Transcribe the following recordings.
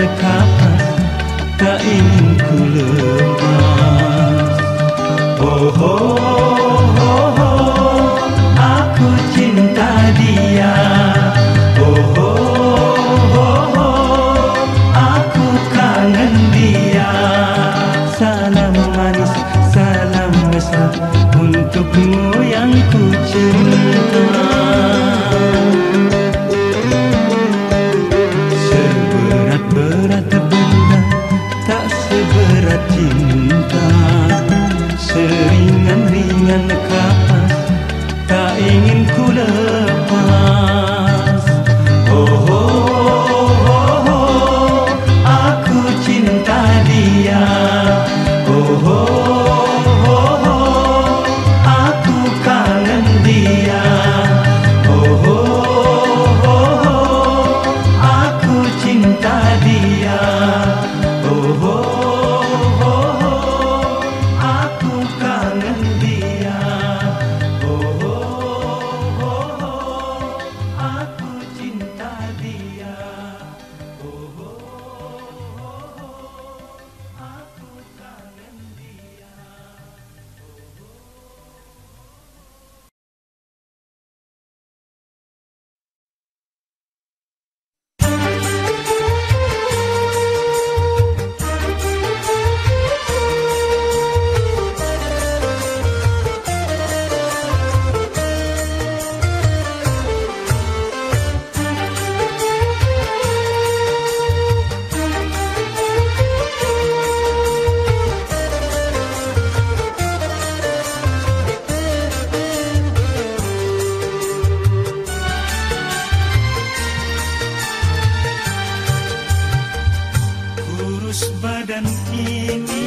Kapas Tak ingin ku lepas Oh, oh, oh, dan kini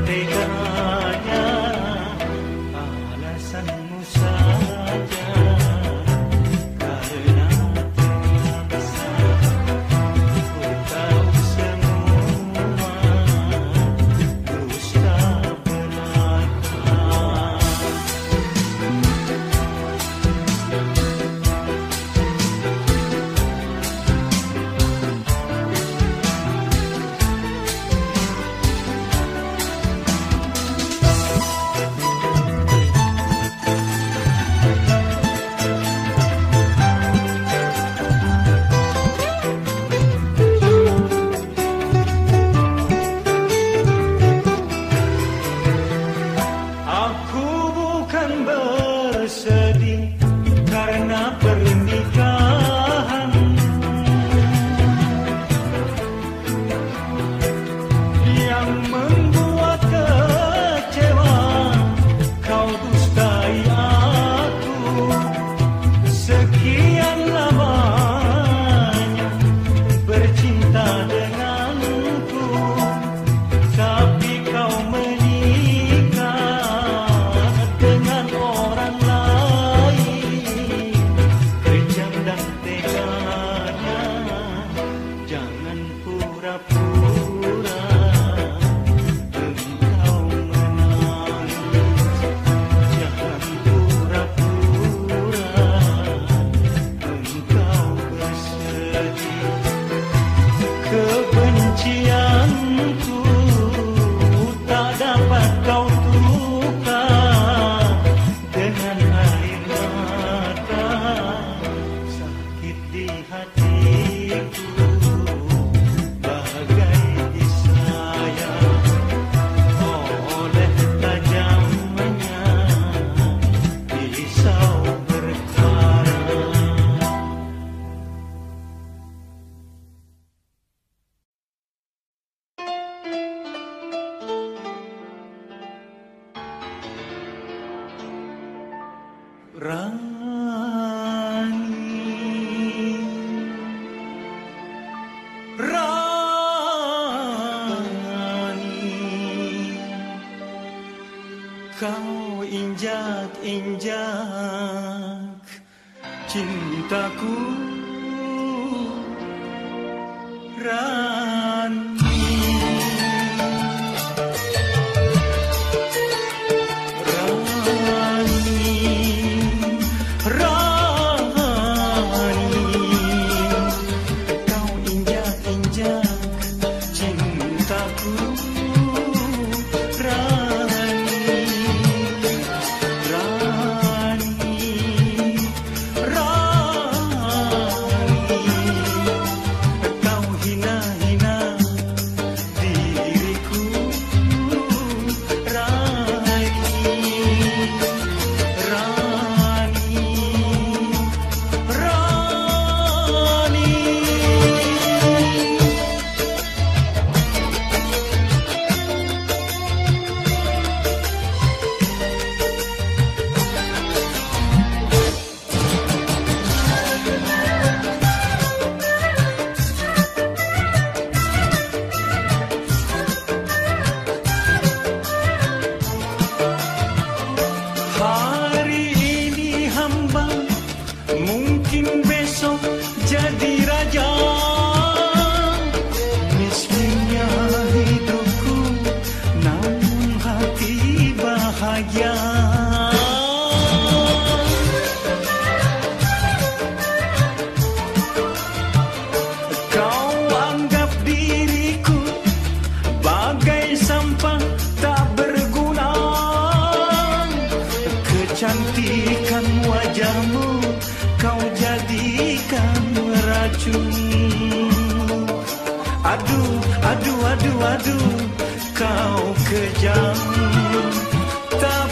लौटेगा kau injak-injak cintaku. aduh aduh kau kejam. Tak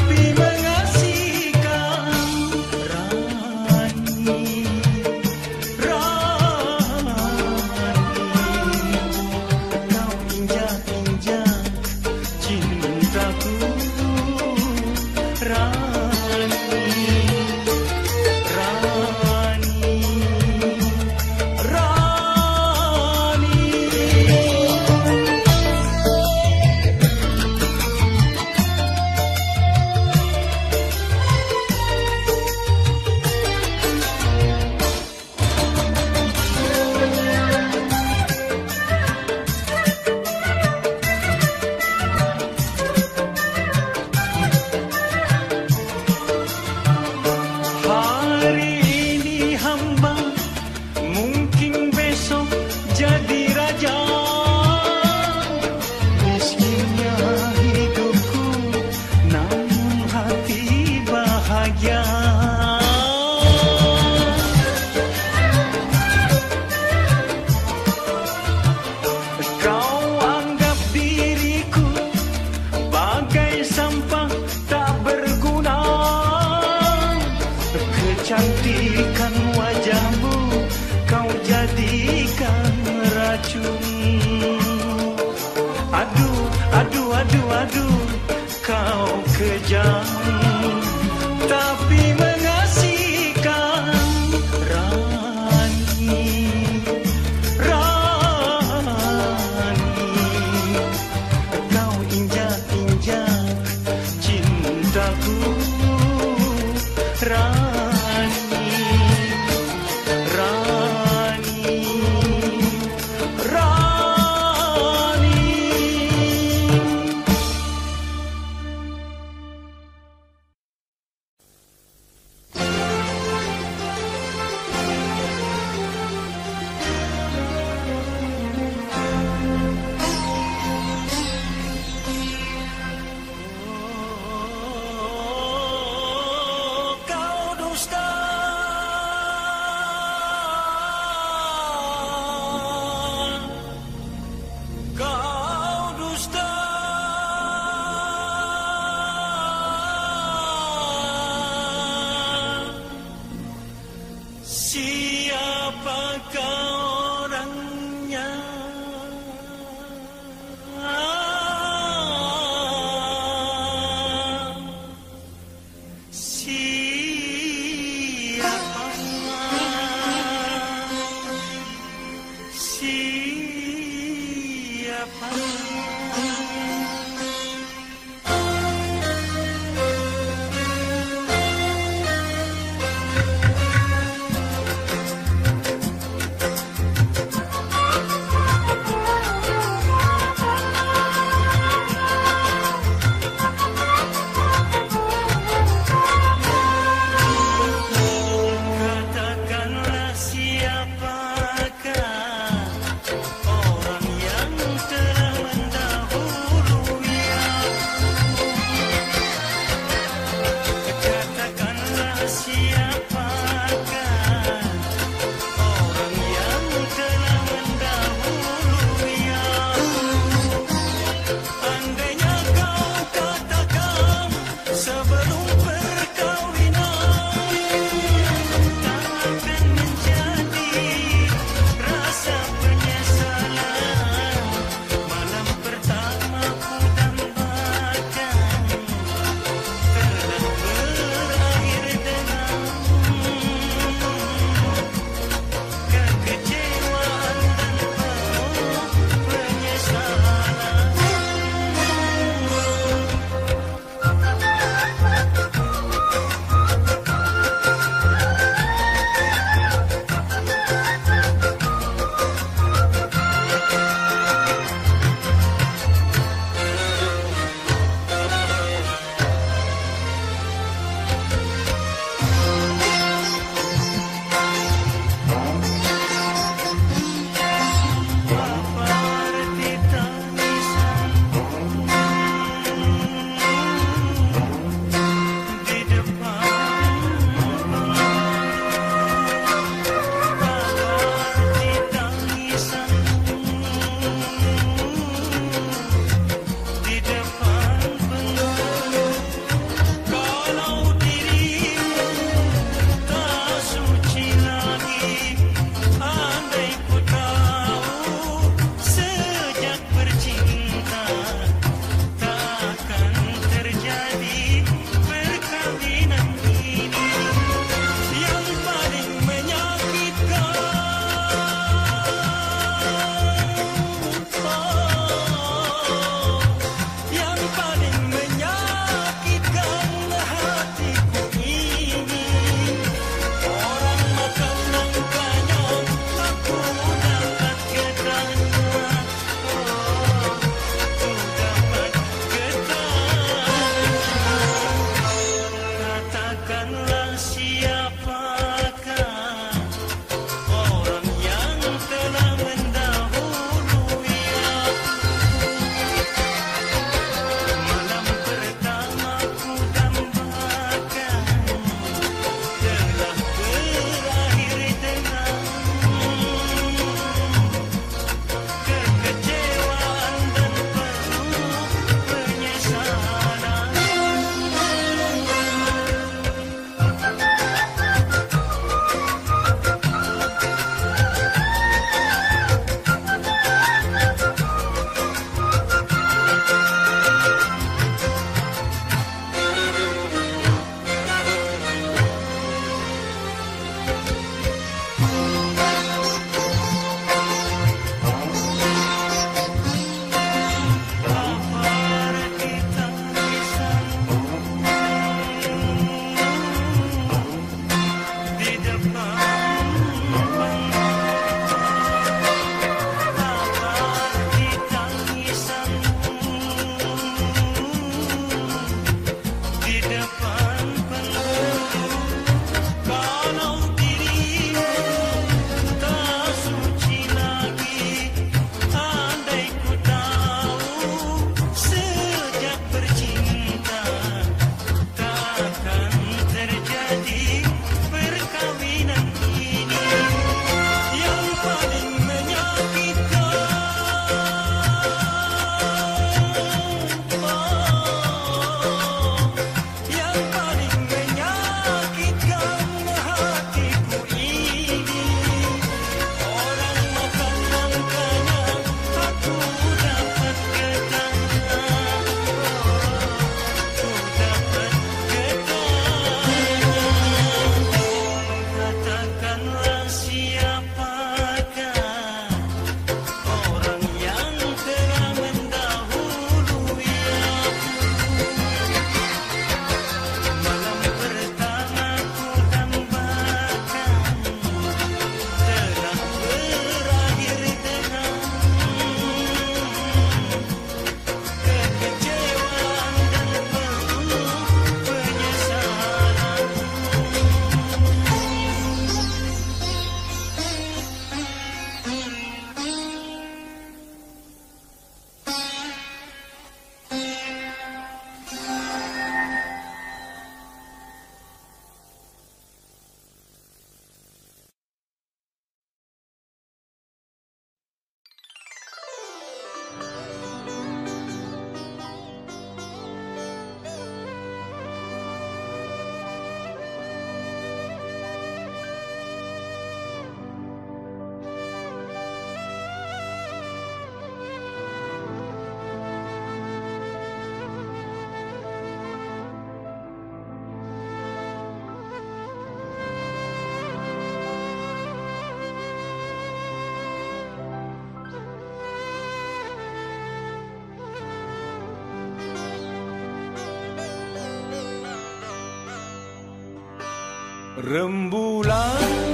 人不来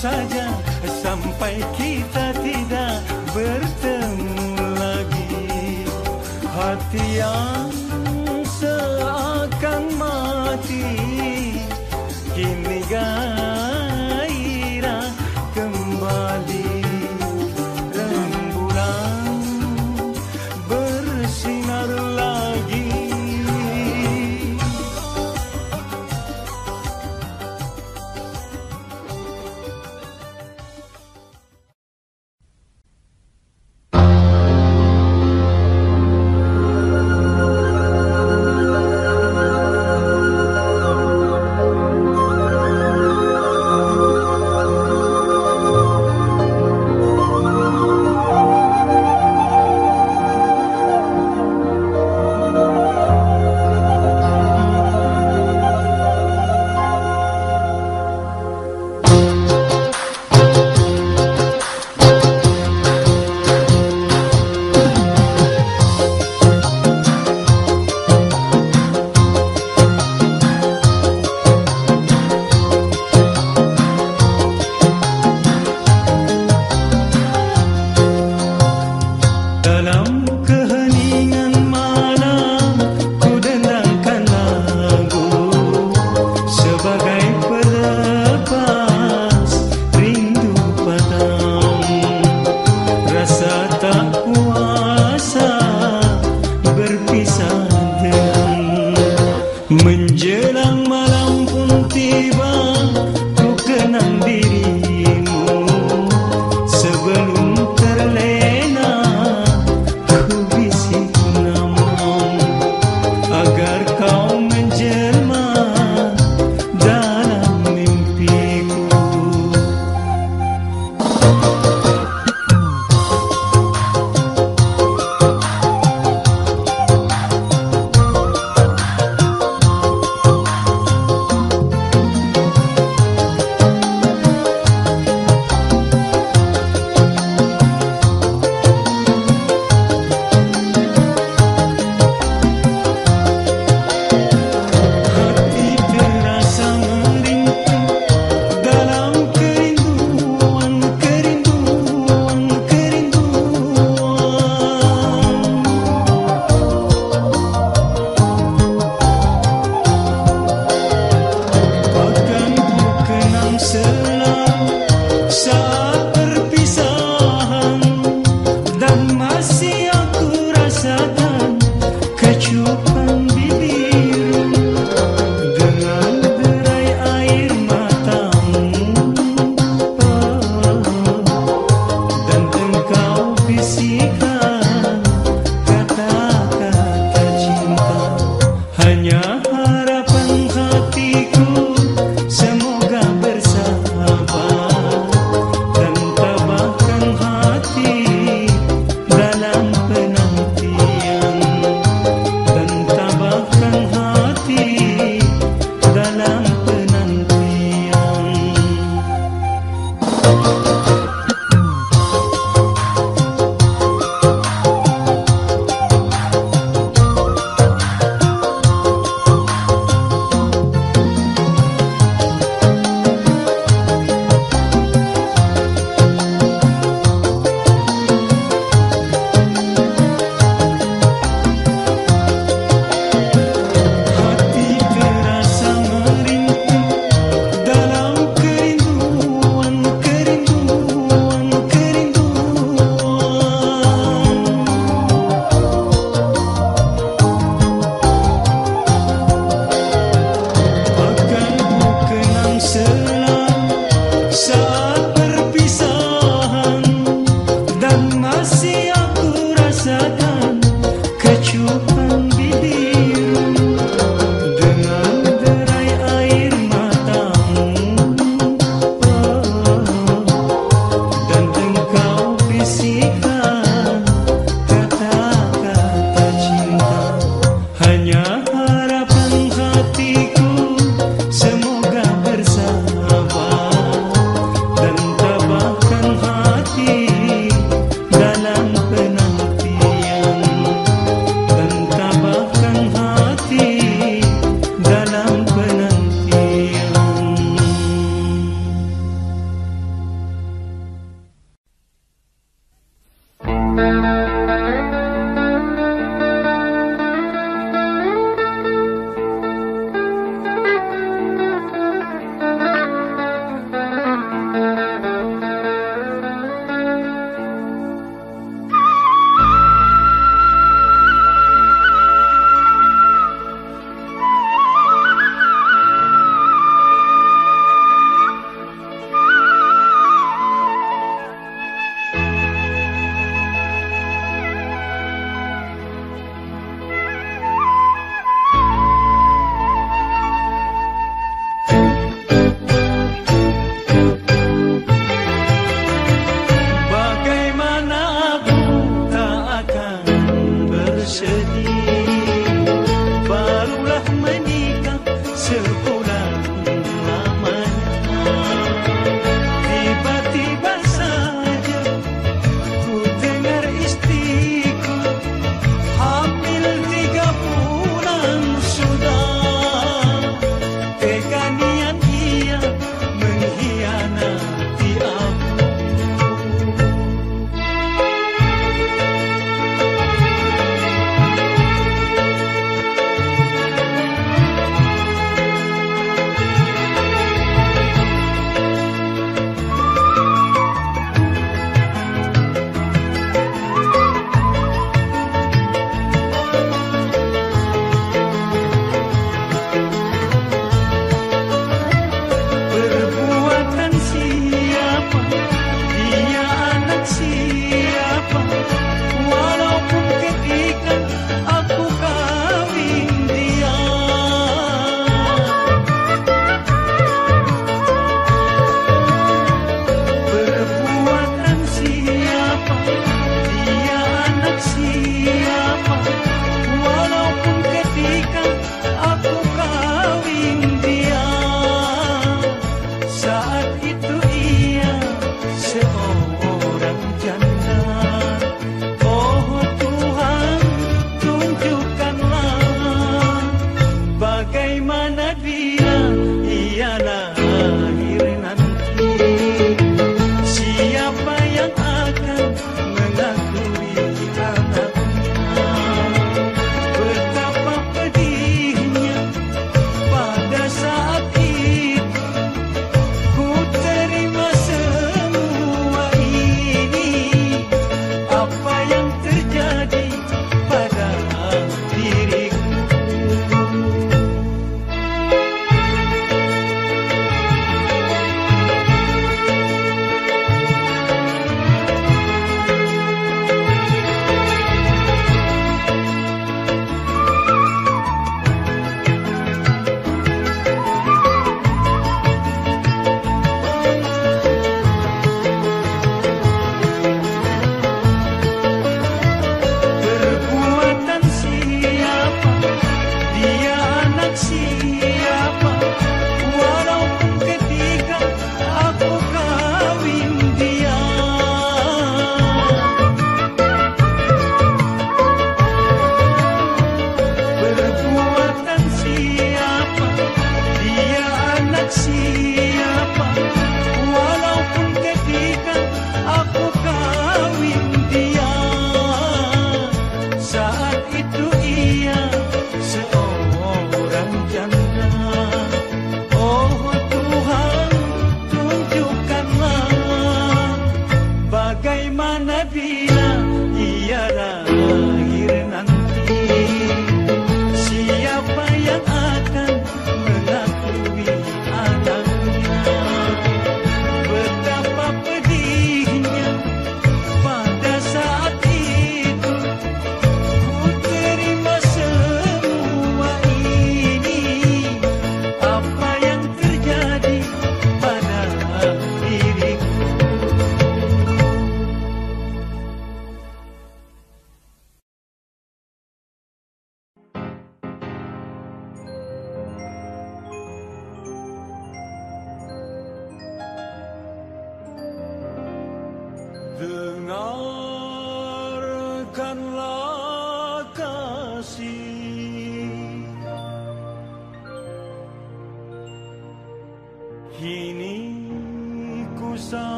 saja sampai kita tidak bertemu lagi. Hati yang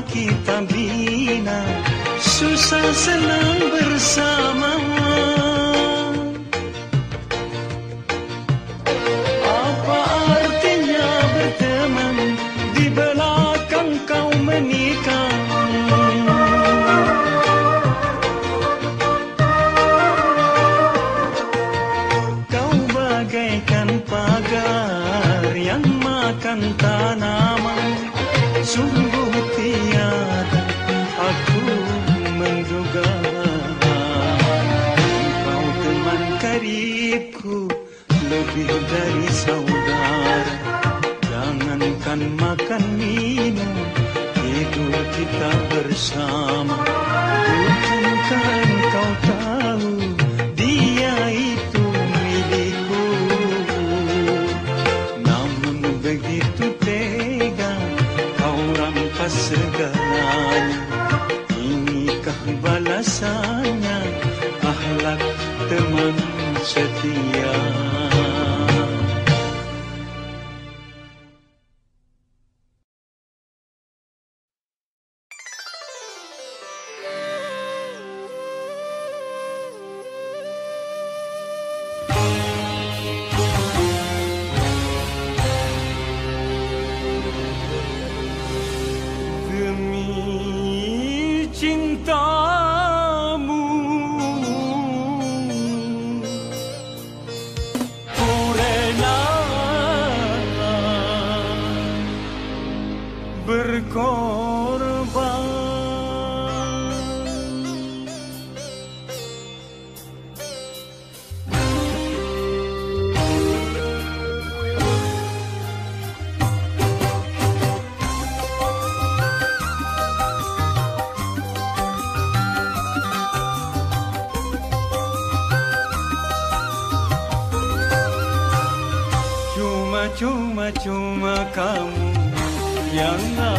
Kita bina. Susah senang bersama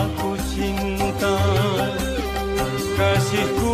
aku cinta. Kasihku,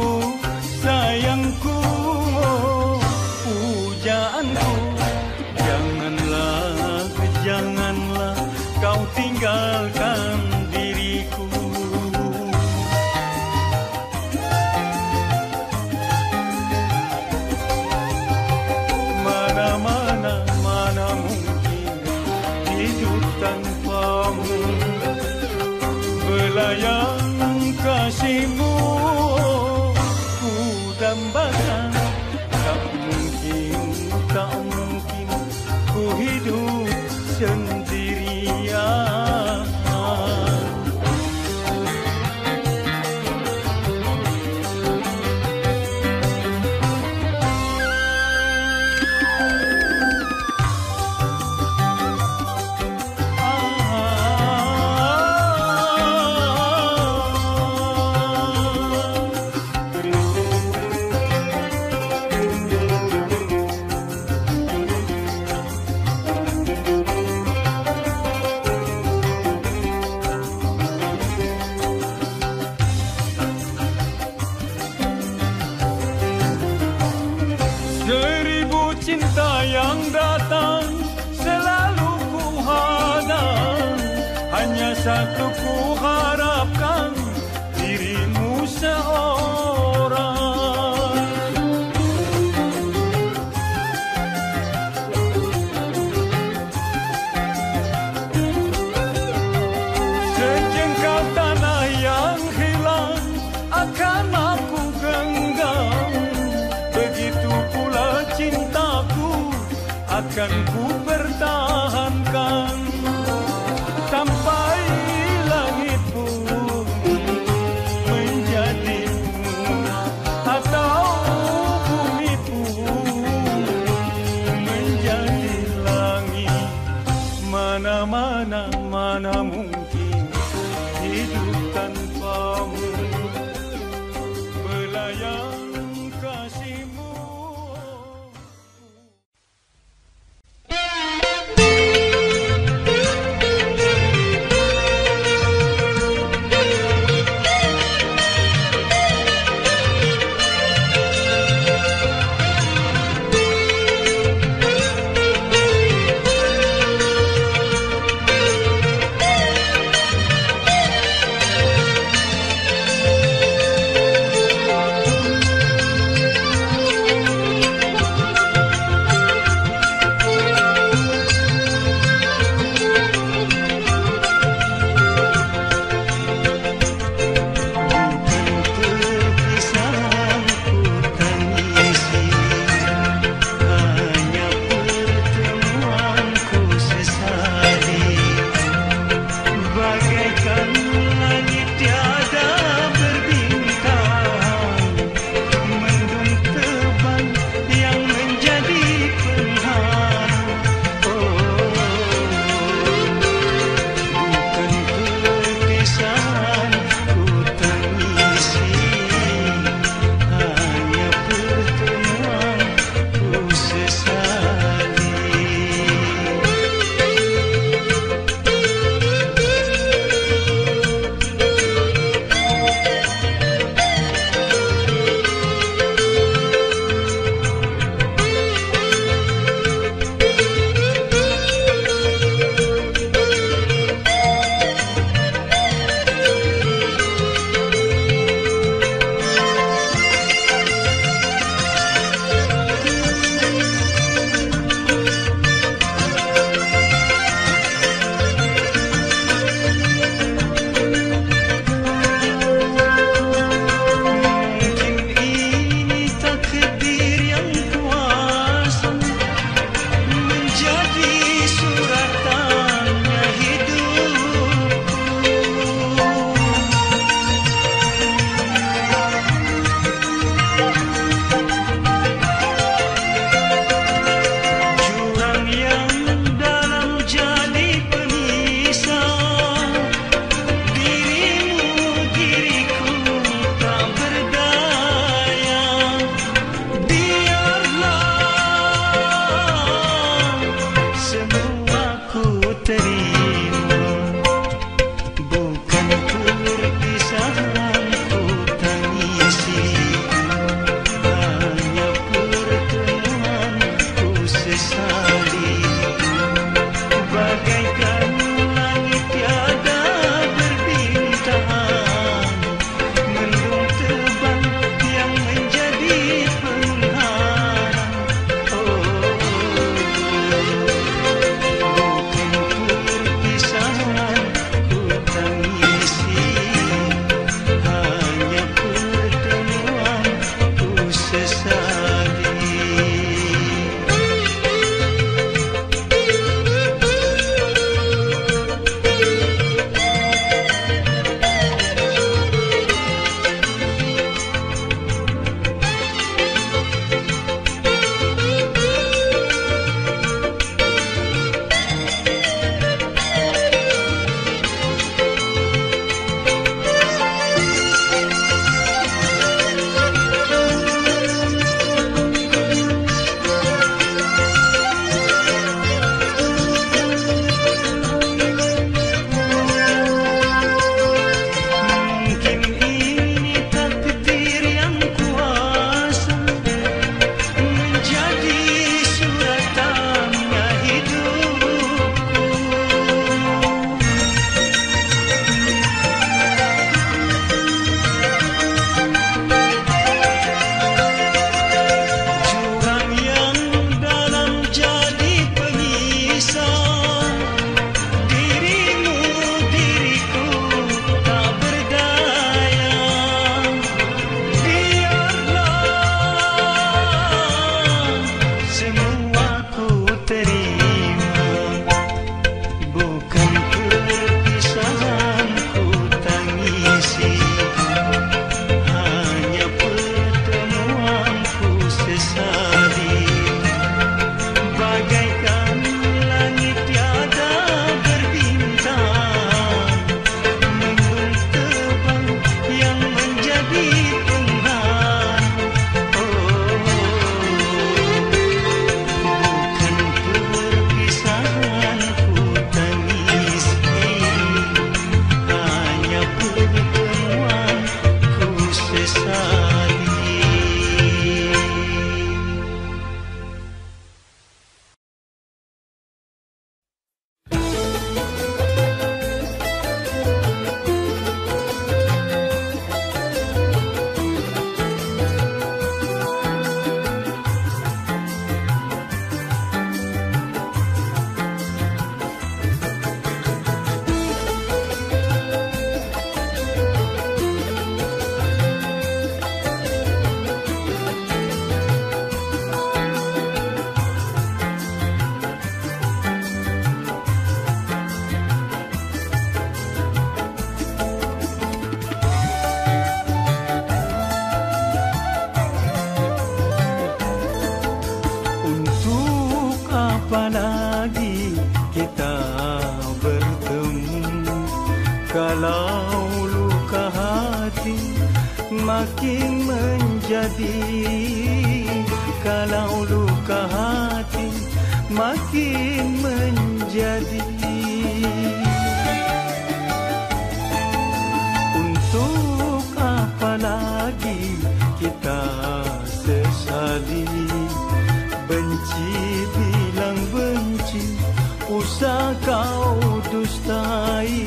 usah kau dustai.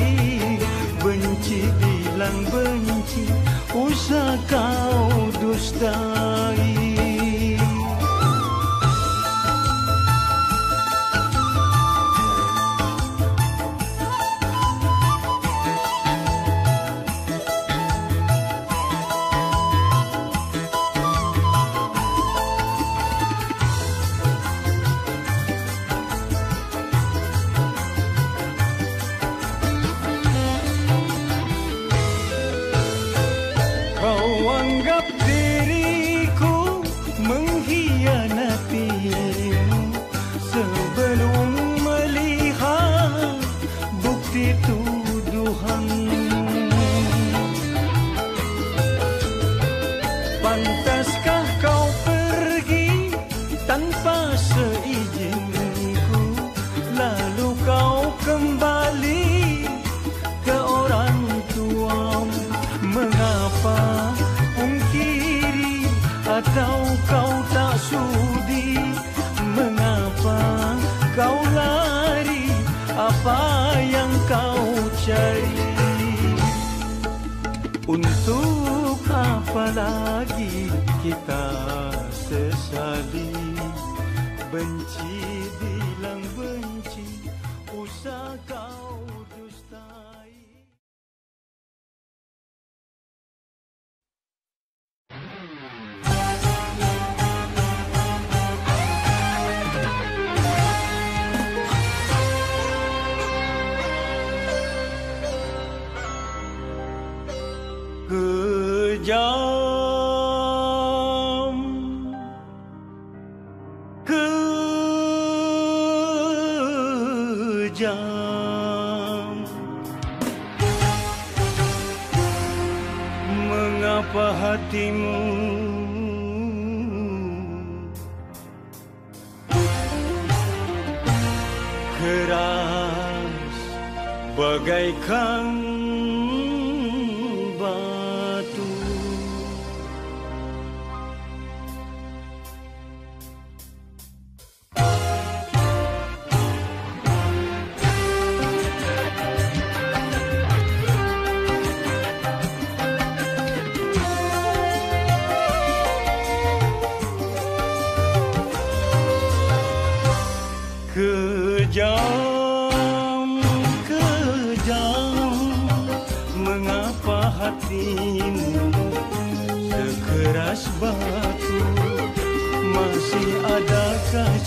Benci bilang benci. Usah kau dustai. bagaikan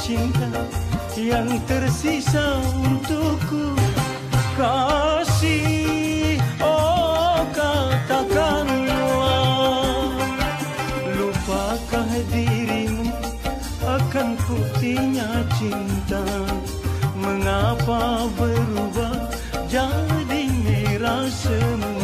cinta yang tersisa untukku. Kasih oh katakanlah lupakah dirimu akan putihnya cinta. Mengapa berubah jadi merah semua?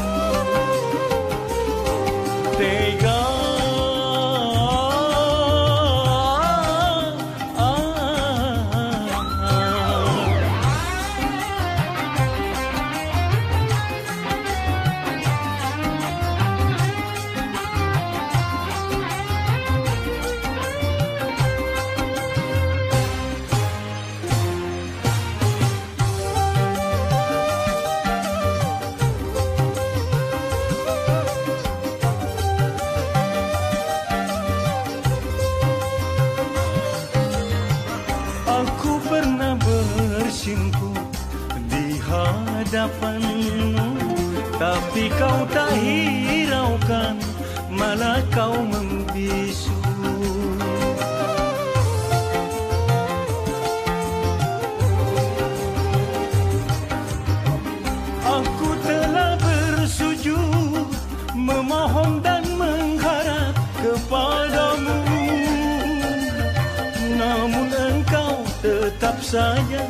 engkau tetap saja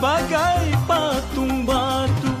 bagai patung batu.